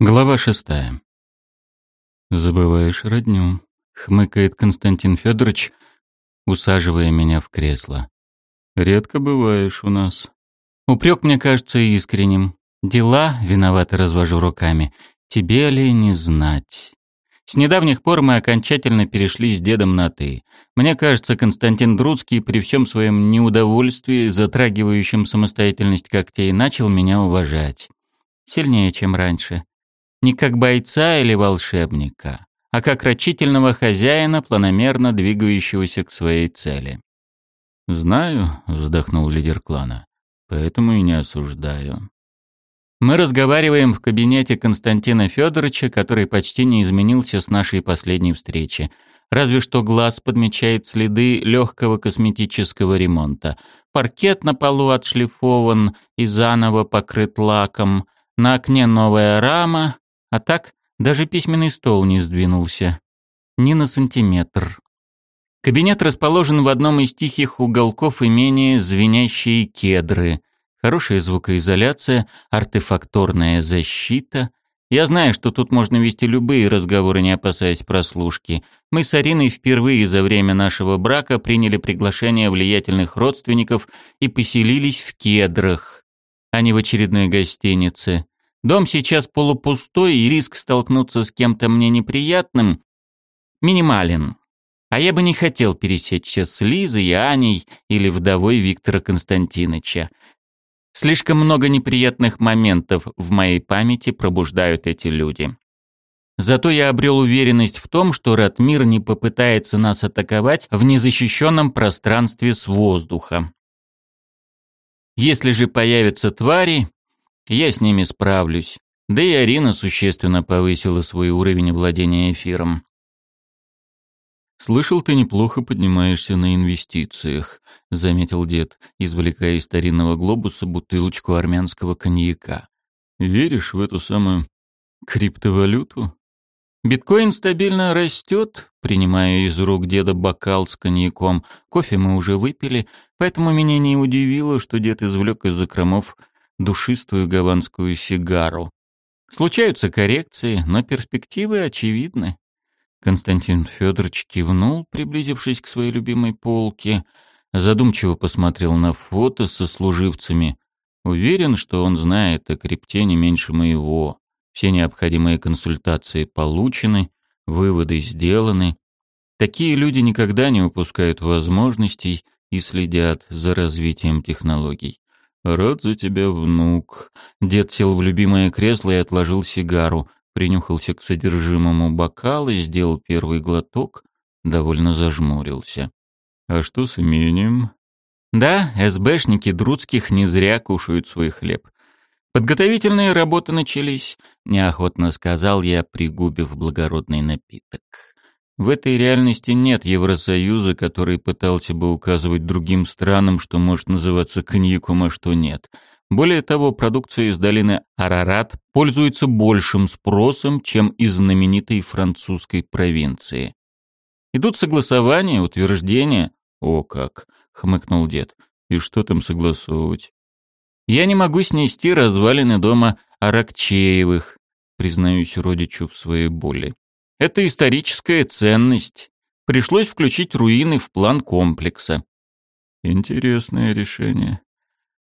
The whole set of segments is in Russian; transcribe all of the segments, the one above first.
Глава шестая. «Забываешь родню», — хмыкает Константин Федорович, усаживая меня в кресло. «Редко бываешь у нас». Упрек мне кажется искренним. Дела, виновато развожу руками, тебе ли не знать. С недавних пор мы окончательно перешли с дедом на «ты». Мне кажется, Константин Друцкий при всем своем неудовольствии, затрагивающем самостоятельность когтей, начал меня уважать. Сильнее, чем раньше не как бойца или волшебника, а как рачительного хозяина, планомерно двигающегося к своей цели. «Знаю», — вздохнул лидер клана, — «поэтому и не осуждаю». Мы разговариваем в кабинете Константина Федоровича, который почти не изменился с нашей последней встречи. Разве что глаз подмечает следы легкого косметического ремонта. Паркет на полу отшлифован и заново покрыт лаком. На окне новая рама, а так даже письменный стол не сдвинулся. Ни на сантиметр. Кабинет расположен в одном из тихих уголков имения звенящие кедры. Хорошая звукоизоляция, артефакторная защита. Я знаю, что тут можно вести любые разговоры, не опасаясь прослушки. Мы с Ариной впервые за время нашего брака приняли приглашение влиятельных родственников и поселились в кедрах, а не в очередной гостинице. Дом сейчас полупустой, и риск столкнуться с кем-то мне неприятным минимален. А я бы не хотел пересечься с Лизой Аней или вдовой Виктора Константиновича. Слишком много неприятных моментов в моей памяти пробуждают эти люди. Зато я обрел уверенность в том, что Ратмир не попытается нас атаковать в незащищенном пространстве с воздуха. Если же появятся твари, я с ними справлюсь. Да и Арина существенно повысила свой уровень владения эфиром. «Слышал, ты неплохо поднимаешься на инвестициях», — заметил дед, извлекая из старинного глобуса бутылочку армянского коньяка. «Веришь в эту самую криптовалюту?» «Биткоин стабильно растет», — принимая из рук деда бокал с коньяком. «Кофе мы уже выпили, поэтому меня не удивило, что дед извлек из закромов душистую гаванскую сигару. Случаются коррекции, но перспективы очевидны. Константин Федорович кивнул, приблизившись к своей любимой полке, задумчиво посмотрел на фото со служивцами. Уверен, что он знает о крипте не меньше моего. Все необходимые консультации получены, выводы сделаны. Такие люди никогда не упускают возможностей и следят за развитием технологий. «Рад за тебя, внук». Дед сел в любимое кресло и отложил сигару, принюхался к содержимому бокала, сделал первый глоток, довольно зажмурился. «А что с имением?» «Да, СБшники Друцких не зря кушают свой хлеб. Подготовительные работы начались», — неохотно сказал я, пригубив благородный напиток. В этой реальности нет Евросоюза, который пытался бы указывать другим странам, что может называться коньяком, а что нет. Более того, продукция из долины Арарат пользуется большим спросом, чем из знаменитой французской провинции. Идут согласования, утверждения. О как, хмыкнул дед. И что там согласовывать? Я не могу снести развалины дома Аракчеевых, признаюсь родичу в своей боли. Это историческая ценность. Пришлось включить руины в план комплекса. Интересное решение.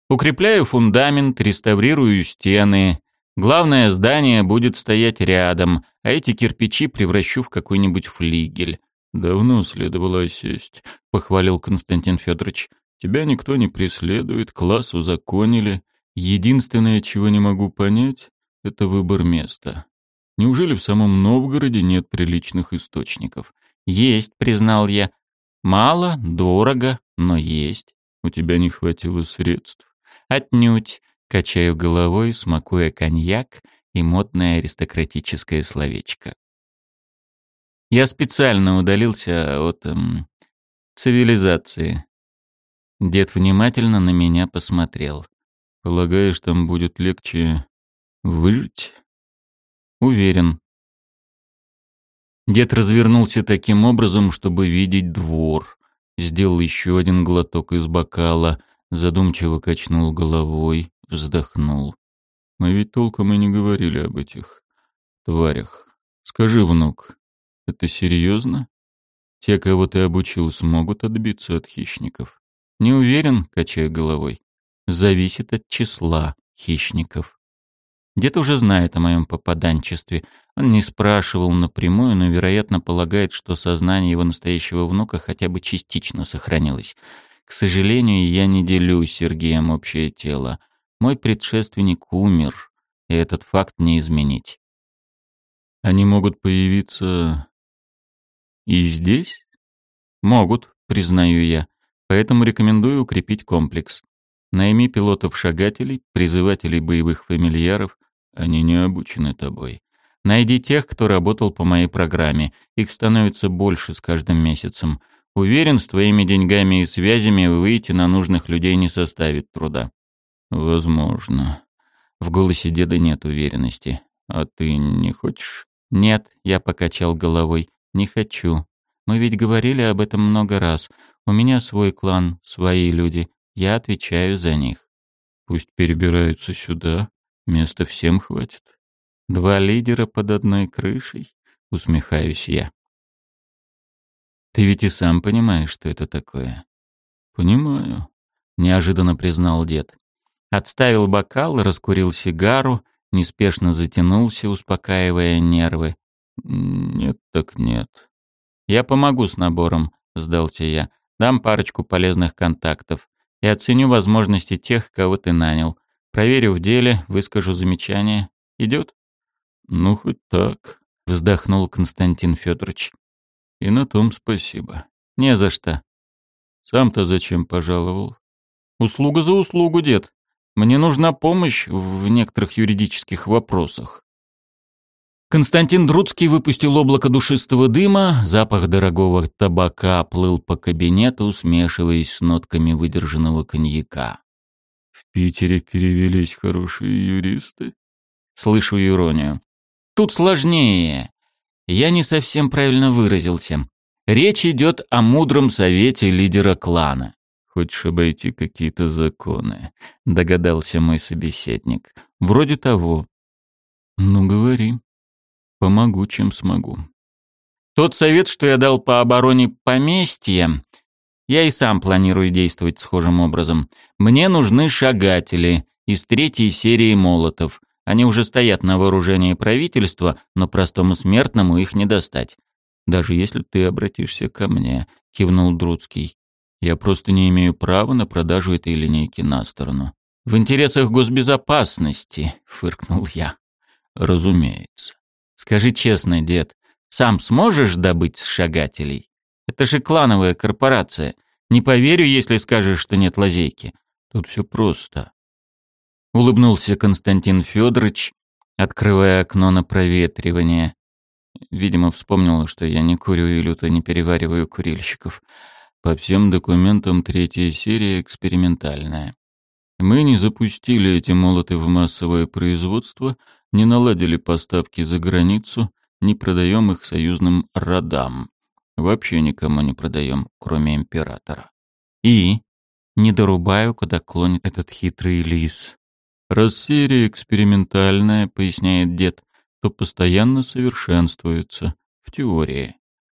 Укрепляю фундамент, реставрирую стены. Главное здание будет стоять рядом, а эти кирпичи превращу в какой-нибудь флигель. Давно следовало сесть, похвалил Константин Федорович. Тебя никто не преследует, класс узаконили. Единственное, чего не могу понять, это выбор места. Неужели в самом Новгороде нет приличных источников? Есть, признал я. Мало, дорого, но есть. У тебя не хватило средств. Отнюдь, качаю головой, смакуя коньяк и модное аристократическое словечко. Я специально удалился от эм, цивилизации. Дед внимательно на меня посмотрел. Полагаешь, там будет легче выжить? Уверен. Дед развернулся таким образом, чтобы видеть двор. Сделал еще один глоток из бокала, задумчиво качнул головой, вздохнул. Мы ведь толком и не говорили об этих тварях. Скажи, внук, это серьезно? Те, кого ты обучил, смогут отбиться от хищников? Не уверен, качая головой. Зависит от числа хищников. Дед уже знает о моем попаданчестве. Он не спрашивал напрямую, но, вероятно, полагает, что сознание его настоящего внука хотя бы частично сохранилось. К сожалению, я не делю с Сергеем общее тело. Мой предшественник умер, и этот факт не изменить. Они могут появиться и здесь? Могут, признаю я. Поэтому рекомендую укрепить комплекс. Найми пилотов-шагателей, призывателей боевых фамильяров. Они не обучены тобой. Найди тех, кто работал по моей программе. Их становится больше с каждым месяцем. Уверен, с твоими деньгами и связями выйти на нужных людей не составит труда. Возможно. В голосе деда нет уверенности. А ты не хочешь? Нет, я покачал головой. Не хочу. Мы ведь говорили об этом много раз. У меня свой клан, свои люди. Я отвечаю за них. Пусть перебираются сюда. Места всем хватит. Два лидера под одной крышей? Усмехаюсь я. Ты ведь и сам понимаешь, что это такое. Понимаю, неожиданно признал дед. Отставил бокал, раскурил сигару, неспешно затянулся, успокаивая нервы. Нет так нет. Я помогу с набором, сдался я. Дам парочку полезных контактов и оценю возможности тех, кого ты нанял. Проверю в деле, выскажу замечания. Идет? Ну, хоть так, вздохнул Константин Федорович. И на том спасибо. Не за что. Сам-то зачем пожаловал? Услуга за услугу, дед. Мне нужна помощь в некоторых юридических вопросах. Константин Друцкий выпустил облако душистого дыма, запах дорогого табака плыл по кабинету, смешиваясь с нотками выдержанного коньяка. «В Питере перевелись хорошие юристы?» Слышу иронию. «Тут сложнее. Я не совсем правильно выразился. Речь идет о мудром совете лидера клана. Хочешь обойти какие-то законы?» — догадался мой собеседник. «Вроде того». «Ну, говори». Помогу, чем смогу. Тот совет, что я дал по обороне поместья, я и сам планирую действовать схожим образом. Мне нужны шагатели из третьей серии молотов. Они уже стоят на вооружении правительства, но простому смертному их не достать. Даже если ты обратишься ко мне, кивнул Друцкий. Я просто не имею права на продажу этой линейки на сторону. В интересах госбезопасности, фыркнул я. Разумеется. Скажи честно, дед, сам сможешь добыть шагателей? Это же клановая корпорация. Не поверю, если скажешь, что нет лазейки. Тут все просто. Улыбнулся Константин Федорович, открывая окно на проветривание. Видимо, вспомнил, что я не курю и люто не перевариваю курильщиков. По всем документам третья серия экспериментальная. Мы не запустили эти молоты в массовое производство, не наладили поставки за границу, не продаем их союзным родам. Вообще никому не продаем, кроме императора. И не дорубаю, куда клонит этот хитрый лис. Раз серия экспериментальная, поясняет дед, то постоянно совершенствуется, в теории.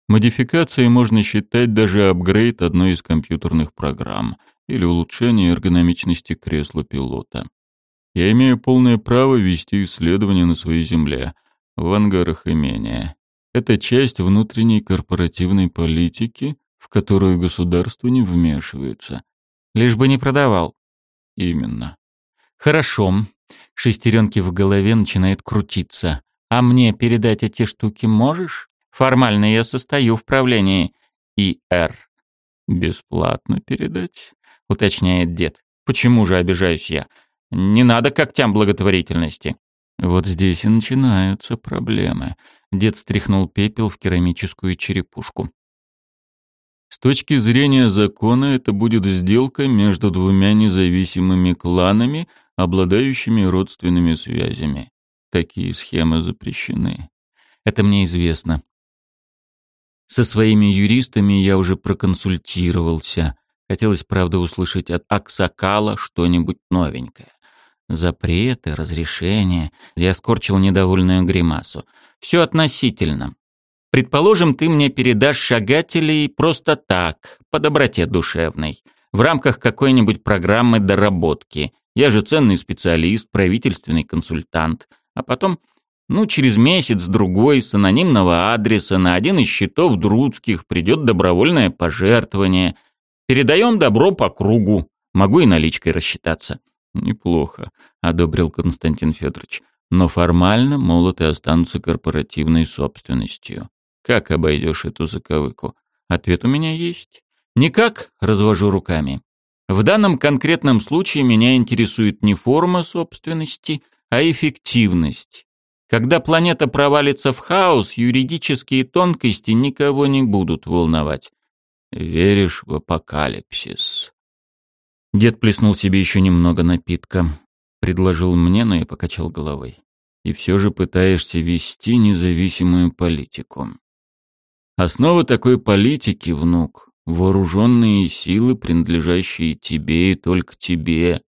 Модификацией можно считать даже апгрейд одной из компьютерных программ или улучшение эргономичности кресла пилота. Я имею полное право вести исследования на своей земле, в ангарах имения. Это часть внутренней корпоративной политики, в которую государство не вмешивается. Лишь бы не продавал. Именно. Хорошо. Шестеренки в голове начинают крутиться. А мне передать эти штуки можешь? Формально я состою в правлении ИР. Бесплатно передать? Уточняет дед. Почему же обижаюсь я? Не надо когтям благотворительности. Вот здесь и начинаются проблемы. Дед стряхнул пепел в керамическую черепушку. С точки зрения закона это будет сделка между двумя независимыми кланами, обладающими родственными связями. Такие схемы запрещены. Это мне известно. Со своими юристами я уже проконсультировался. Хотелось, правда, услышать от Аксакала что-нибудь новенькое. Запреты, разрешения. Я скорчил недовольную гримасу. Все относительно. Предположим, ты мне передашь шагателей просто так, по доброте душевной, в рамках какой-нибудь программы доработки. Я же ценный специалист, правительственный консультант. А потом, ну, через месяц-другой с анонимного адреса на один из счетов Друдских придет добровольное пожертвование. Передаем добро по кругу. Могу и наличкой рассчитаться. Неплохо, одобрил Константин Федорович. Но формально молоты останутся корпоративной собственностью. Как обойдешь эту заковыку? Ответ у меня есть. Никак, развожу руками. В данном конкретном случае меня интересует не форма собственности, а эффективность. Когда планета провалится в хаос, юридические тонкости никого не будут волновать. Веришь в апокалипсис? Дед плеснул себе еще немного напитка. Предложил мне, но я покачал головой. И все же пытаешься вести независимую политику. Основа такой политики, внук, Вооруженные силы, принадлежащие тебе и только тебе.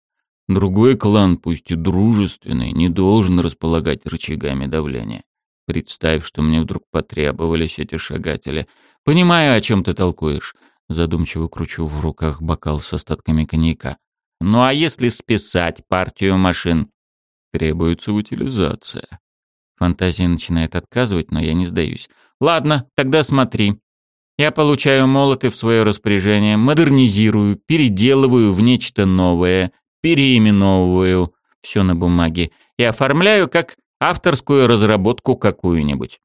Другой клан, пусть и дружественный, не должен располагать рычагами давления. Представь, что мне вдруг потребовались эти шагатели. Понимаю, о чем ты толкуешь. Задумчиво кручу в руках бокал с остатками коньяка. Ну а если списать партию машин? Требуется утилизация. Фантазия начинает отказывать, но я не сдаюсь. Ладно, тогда смотри. Я получаю молоты в свое распоряжение, модернизирую, переделываю в нечто новое, переименовываю, все на бумаге, и оформляю как авторскую разработку какую-нибудь.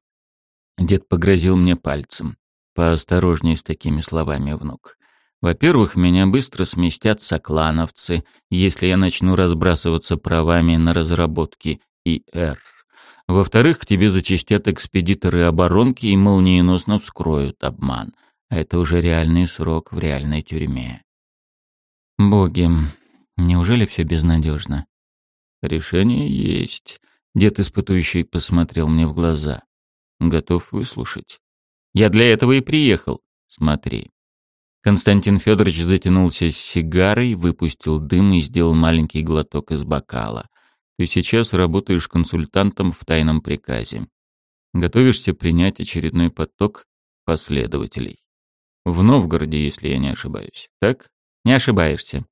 Дед погрозил мне пальцем. Поосторожней с такими словами, внук. Во-первых, меня быстро сместят соклановцы, если я начну разбрасываться правами на разработки ИР. Во-вторых, к тебе зачастят экспедиторы оборонки и молниеносно вскроют обман. А это уже реальный срок в реальной тюрьме. Боги, неужели все безнадежно? Решение есть. Дед испытующий посмотрел мне в глаза. Готов выслушать? Я для этого и приехал. Смотри. Константин Федорович затянулся с сигарой, выпустил дым и сделал маленький глоток из бокала. Ты сейчас работаешь консультантом в тайном приказе. Готовишься принять очередной поток последователей. В Новгороде, если я не ошибаюсь. Так? Не ошибаешься.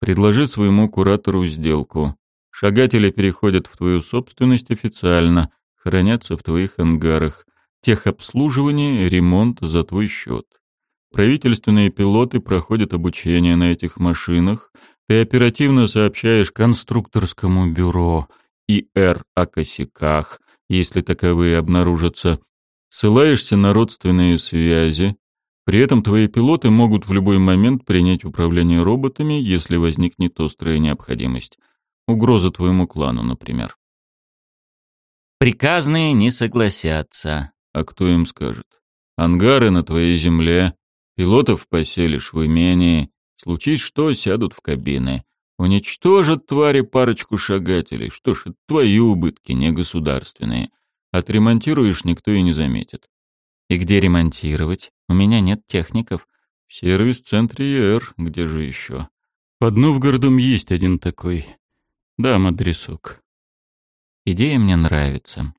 Предложи своему куратору сделку. Шагатели переходят в твою собственность официально, хранятся в твоих ангарах. Техобслуживание, ремонт за твой счет. Правительственные пилоты проходят обучение на этих машинах, ты оперативно сообщаешь конструкторскому бюро ИР о косяках, если таковые обнаружатся, ссылаешься на родственные связи, при этом твои пилоты могут в любой момент принять управление роботами, если возникнет острая необходимость. Угроза твоему клану, например. Приказные не согласятся. А кто им скажет? Ангары на твоей земле, пилотов поселишь в имении, Случись что, сядут в кабины. Уничтожат твари парочку шагателей. Что ж, это твои убытки, не государственные. Отремонтируешь, никто и не заметит. И где ремонтировать? У меня нет техников. В сервис-центре ЕР, где же еще? Под Новгородом есть один такой. Дам адресок. Идея мне нравится.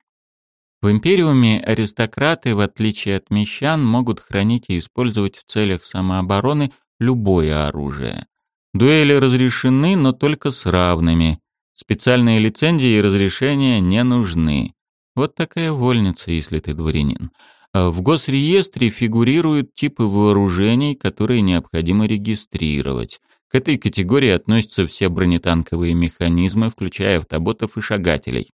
В Империуме аристократы, в отличие от мещан, могут хранить и использовать в целях самообороны любое оружие. Дуэли разрешены, но только с равными. Специальные лицензии и разрешения не нужны. Вот такая вольница, если ты дворянин. А в госреестре фигурируют типы вооружений, которые необходимо регистрировать. К этой категории относятся все бронетанковые механизмы, включая автоботов и шагателей.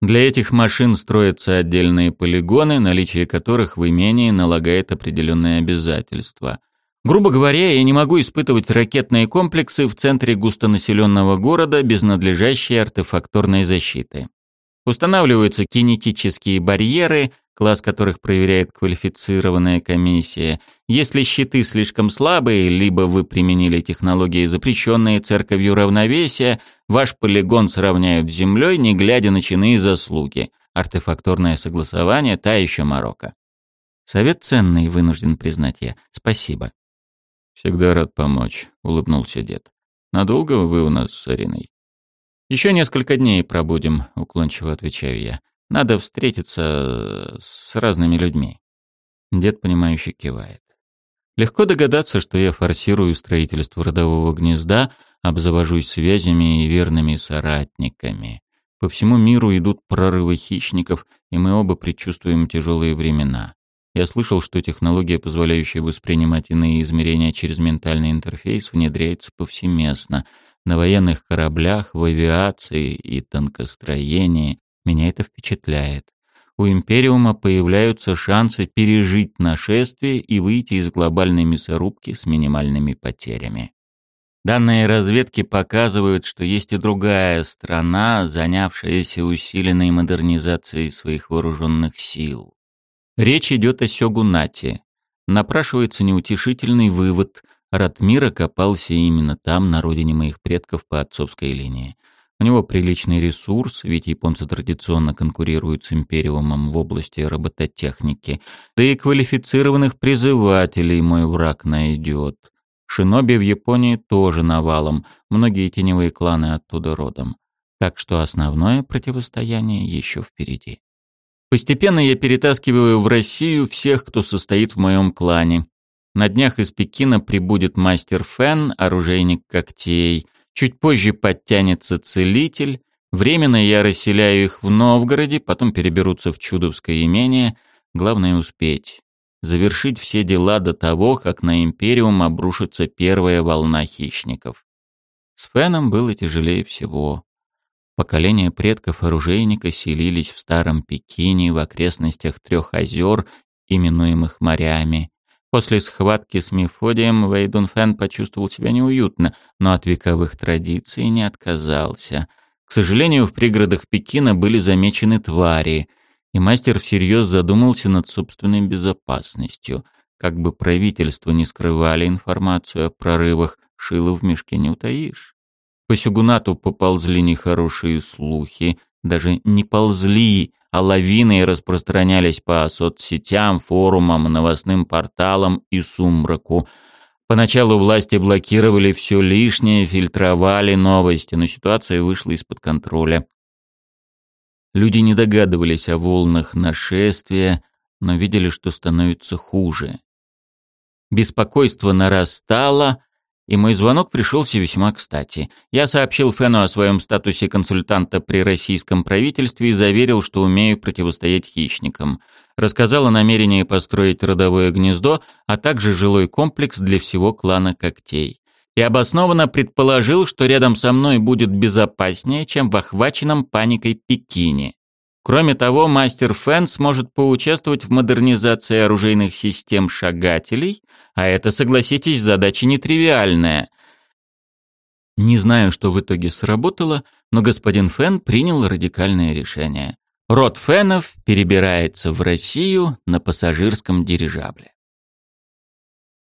Для этих машин строятся отдельные полигоны, наличие которых в имении налагает определенные обязательства. Грубо говоря, я не могу испытывать ракетные комплексы в центре густонаселенного города без надлежащей артефакторной защиты. Устанавливаются кинетические барьеры, класс которых проверяет квалифицированная комиссия. Если щиты слишком слабые, либо вы применили технологии, запрещенные церковью равновесия, ваш полигон сравняют с землей, не глядя на чины и заслуги. Артефакторное согласование – та еще морока. Совет ценный, вынужден признать я. Спасибо. «Всегда рад помочь», — улыбнулся дед. Надолго вы у нас с Ариной?» «Еще несколько дней пробудем», — уклончиво отвечаю я. «Надо встретиться с разными людьми». Дед, понимающе кивает. Легко догадаться, что я форсирую строительство родового гнезда, обзавожусь связями и верными соратниками. По всему миру идут прорывы хищников, и мы оба предчувствуем тяжелые времена. Я слышал, что технология, позволяющая воспринимать иные измерения через ментальный интерфейс, внедряется повсеместно. На военных кораблях, в авиации и тонкостроении. Меня это впечатляет. У Империума появляются шансы пережить нашествие и выйти из глобальной мясорубки с минимальными потерями. Данные разведки показывают, что есть и другая страна, занявшаяся усиленной модернизацией своих вооруженных сил. Речь идет о Сёгунате. Напрашивается неутешительный вывод. Ратмир копался именно там, на родине моих предков по отцовской линии. У него приличный ресурс, ведь японцы традиционно конкурируют с Империумом в области робототехники. Да и квалифицированных призывателей мой враг найдет. Шиноби в Японии тоже навалом, многие теневые кланы оттуда родом. Так что основное противостояние еще впереди. Постепенно я перетаскиваю в Россию всех, кто состоит в моем клане. На днях из Пекина прибудет мастер Фен, оружейник когтей. Чуть позже подтянется целитель. Временно я расселяю их в Новгороде, потом переберутся в Чудовское имение. Главное успеть завершить все дела до того, как на Империум обрушится первая волна хищников. С Феном было тяжелее всего. Поколения предков оружейника селились в Старом Пекине в окрестностях трех озер, именуемых морями. После схватки с Мефодием Вейдун Фен почувствовал себя неуютно, но от вековых традиций не отказался. К сожалению, в пригородах Пекина были замечены твари — и мастер всерьез задумался над собственной безопасностью. Как бы правительство не скрывали информацию о прорывах, шило в мешке не утаишь. По Сюгунату поползли нехорошие слухи, даже не ползли, а лавиной распространялись по соцсетям, форумам, новостным порталам и сумраку. Поначалу власти блокировали все лишнее, фильтровали новости, но ситуация вышла из-под контроля. Люди не догадывались о волнах нашествия, но видели, что становится хуже. Беспокойство нарастало, и мой звонок пришелся весьма кстати. Я сообщил Фену о своем статусе консультанта при российском правительстве и заверил, что умею противостоять хищникам. Рассказал о намерении построить родовое гнездо, а также жилой комплекс для всего клана когтей и обоснованно предположил, что рядом со мной будет безопаснее, чем в охваченном паникой Пекине. Кроме того, мастер Фэн сможет поучаствовать в модернизации оружейных систем шагателей, а это, согласитесь, задача нетривиальная. Не знаю, что в итоге сработало, но господин Фэн принял радикальное решение. Род Фэнов перебирается в Россию на пассажирском дирижабле.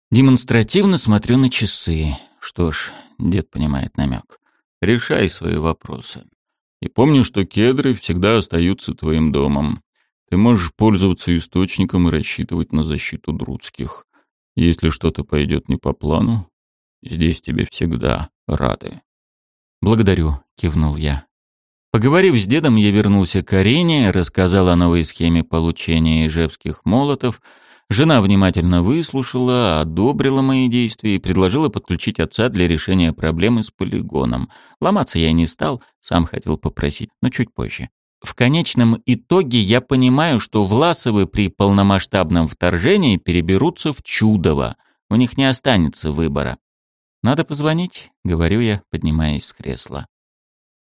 Демонстративно смотрю на часы. Что ж, дед понимает намек. Решай свои вопросы. И помни, что кедры всегда остаются твоим домом. Ты можешь пользоваться источником и рассчитывать на защиту друдских. Если что-то пойдет не по плану, здесь тебе всегда рады. «Благодарю», — кивнул я. Поговорив с дедом, я вернулся к арене, рассказал о новой схеме получения ижевских молотов — Жена внимательно выслушала, одобрила мои действия и предложила подключить отца для решения проблемы с полигоном. Ломаться я не стал, сам хотел попросить, но чуть позже. В конечном итоге я понимаю, что Власовы при полномасштабном вторжении переберутся в Чудово. У них не останется выбора. «Надо позвонить», — говорю я, поднимаясь с кресла.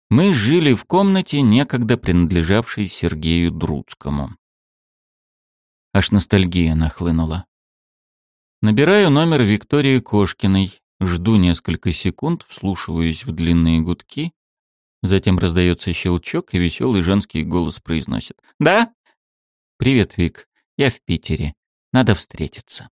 Мы жили в комнате, некогда принадлежавшей Сергею Друцкому. Аж ностальгия нахлынула. Набираю номер Виктории Кошкиной, жду несколько секунд, вслушиваюсь в длинные гудки. Затем раздается щелчок, и веселый женский голос произносит. «Да?» «Привет, Вик. Я в Питере. Надо встретиться».